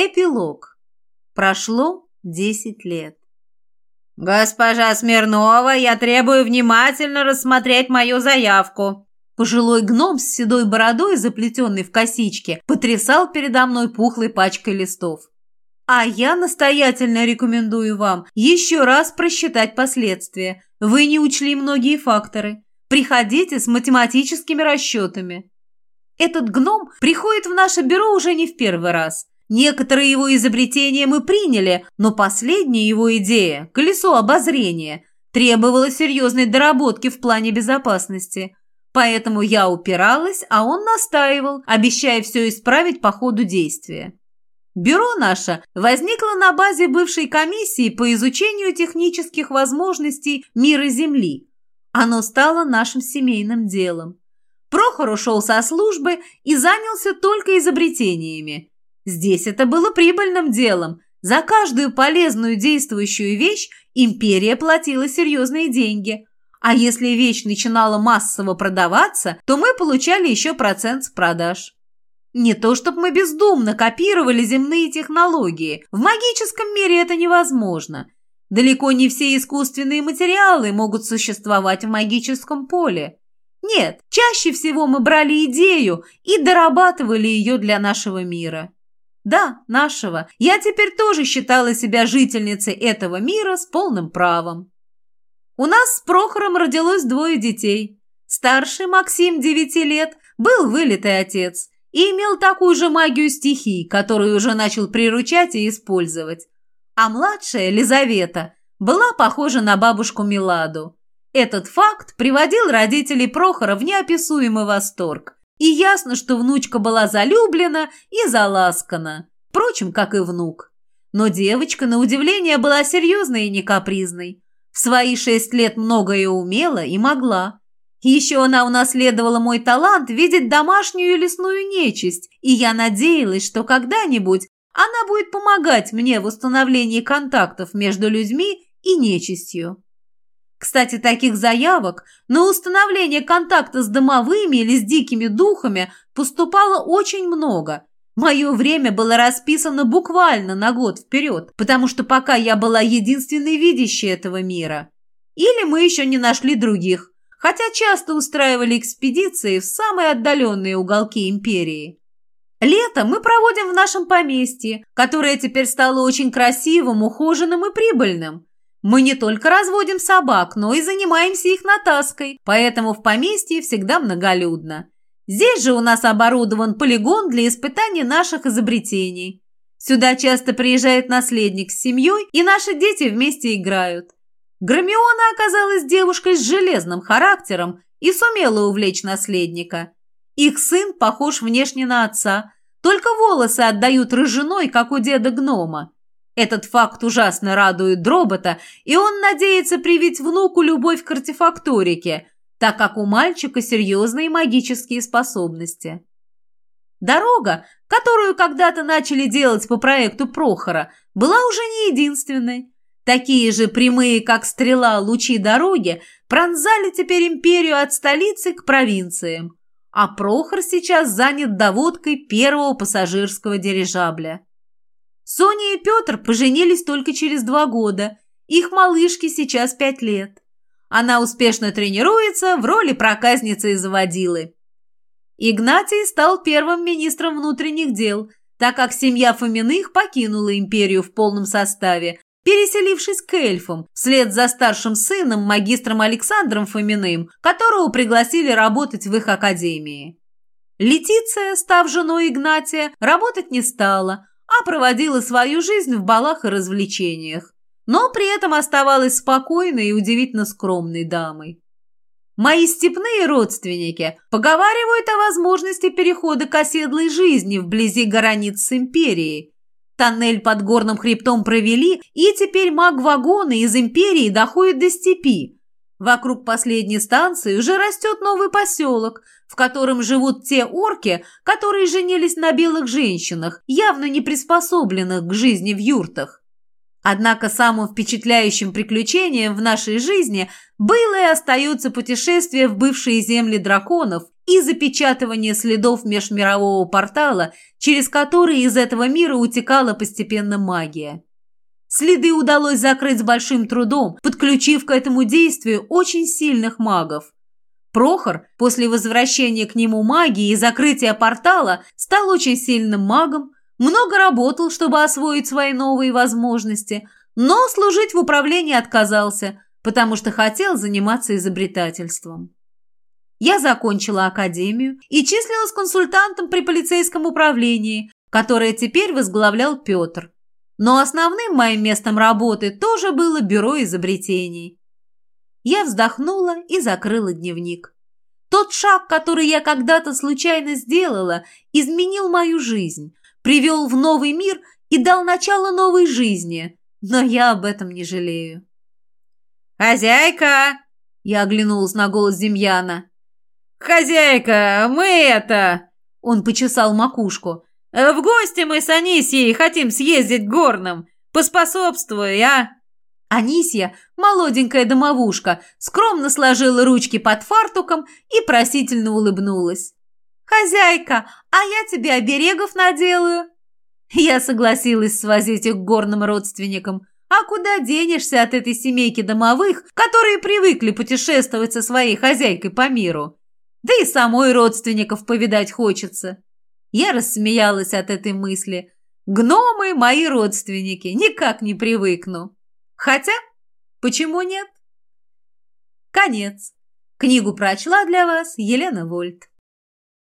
Эпилог. Прошло десять лет. «Госпожа Смирнова, я требую внимательно рассмотреть мою заявку». Пожилой гном с седой бородой, заплетенный в косички, потрясал передо мной пухлой пачкой листов. А я настоятельно рекомендую вам еще раз просчитать последствия. Вы не учли многие факторы. Приходите с математическими расчетами. Этот гном приходит в наше бюро уже не в первый раз. Некоторые его изобретения мы приняли, но последняя его идея – колесо обозрения – требовала серьезной доработки в плане безопасности. Поэтому я упиралась, а он настаивал, обещая все исправить по ходу действия. Бюро наше возникло на базе бывшей комиссии по изучению технических возможностей мира Земли. Оно стало нашим семейным делом. Прохор ушел со службы и занялся только изобретениями. Здесь это было прибыльным делом. За каждую полезную действующую вещь империя платила серьезные деньги. А если вещь начинала массово продаваться, то мы получали еще процент с продаж. Не то чтобы мы бездумно копировали земные технологии. В магическом мире это невозможно. Далеко не все искусственные материалы могут существовать в магическом поле. Нет, чаще всего мы брали идею и дорабатывали ее для нашего мира. Да, нашего. Я теперь тоже считала себя жительницей этого мира с полным правом. У нас с Прохором родилось двое детей. Старший Максим, 9 лет, был вылитый отец и имел такую же магию стихий, которую уже начал приручать и использовать. А младшая, Лизавета, была похожа на бабушку Миладу. Этот факт приводил родителей Прохора в неописуемый восторг. И ясно, что внучка была залюблена и заласкана. Впрочем, как и внук. Но девочка, на удивление, была серьезной и не капризной. В свои шесть лет многое умела и могла. Еще она унаследовала мой талант видеть домашнюю и лесную нечисть, и я надеялась, что когда-нибудь она будет помогать мне в установлении контактов между людьми и нечистью. Кстати, таких заявок на установление контакта с домовыми или с дикими духами поступало очень много. Мое время было расписано буквально на год вперед, потому что пока я была единственной видящей этого мира. Или мы еще не нашли других, хотя часто устраивали экспедиции в самые отдаленные уголки империи. Лето мы проводим в нашем поместье, которое теперь стало очень красивым, ухоженным и прибыльным. Мы не только разводим собак, но и занимаемся их натаской, поэтому в поместье всегда многолюдно. Здесь же у нас оборудован полигон для испытания наших изобретений. Сюда часто приезжает наследник с семьей, и наши дети вместе играют. Громиона оказалась девушкой с железным характером и сумела увлечь наследника. Их сын похож внешне на отца, только волосы отдают рыжиной, как у деда гнома. Этот факт ужасно радует Дробота, и он надеется привить внуку любовь к артефакторике, так как у мальчика серьезные магические способности. Дорога, которую когда-то начали делать по проекту Прохора, была уже не единственной. Такие же прямые, как стрела, лучи дороги пронзали теперь империю от столицы к провинциям, а Прохор сейчас занят доводкой первого пассажирского дирижабля. Соня и Петр поженились только через два года. Их малышке сейчас пять лет. Она успешно тренируется в роли проказницы и заводилы. Игнатий стал первым министром внутренних дел, так как семья Фоминых покинула империю в полном составе, переселившись к эльфам, вслед за старшим сыном, магистром Александром Фоминым, которого пригласили работать в их академии. Летиция, став женой Игнатия, работать не стала, а проводила свою жизнь в балах и развлечениях, но при этом оставалась спокойной и удивительно скромной дамой. Мои степные родственники поговаривают о возможности перехода к оседлой жизни вблизи границ с империей. Тоннель под горным хребтом провели, и теперь маг-вагоны из империи доходят до степи. Вокруг последней станции уже растет новый поселок – в котором живут те орки, которые женились на белых женщинах, явно не приспособленных к жизни в юртах. Однако самым впечатляющим приключением в нашей жизни было и остается путешествие в бывшие земли драконов и запечатывание следов межмирового портала, через который из этого мира утекала постепенно магия. Следы удалось закрыть с большим трудом, подключив к этому действию очень сильных магов. Прохор после возвращения к нему магии и закрытия портала стал очень сильным магом, много работал, чтобы освоить свои новые возможности, но служить в управлении отказался, потому что хотел заниматься изобретательством. Я закончила академию и числилась консультантом при полицейском управлении, которое теперь возглавлял Петр. Но основным моим местом работы тоже было бюро изобретений. Я вздохнула и закрыла дневник. Тот шаг, который я когда-то случайно сделала, изменил мою жизнь, привел в новый мир и дал начало новой жизни, но я об этом не жалею. «Хозяйка!» – я оглянулась на голос Демьяна. «Хозяйка, мы это...» – он почесал макушку. «В гости мы с Анисией хотим съездить горным. Поспособствуй, а?» Анисия, молоденькая домовушка, скромно сложила ручки под фартуком и просительно улыбнулась. «Хозяйка, а я тебе оберегов наделаю!» Я согласилась свозить их к горным родственникам. А куда денешься от этой семейки домовых, которые привыкли путешествовать со своей хозяйкой по миру? Да и самой родственников повидать хочется. Я рассмеялась от этой мысли. Гномы – мои родственники, никак не привыкну. Хотя, почему нет? Конец. Книгу прочла для вас Елена Вольт.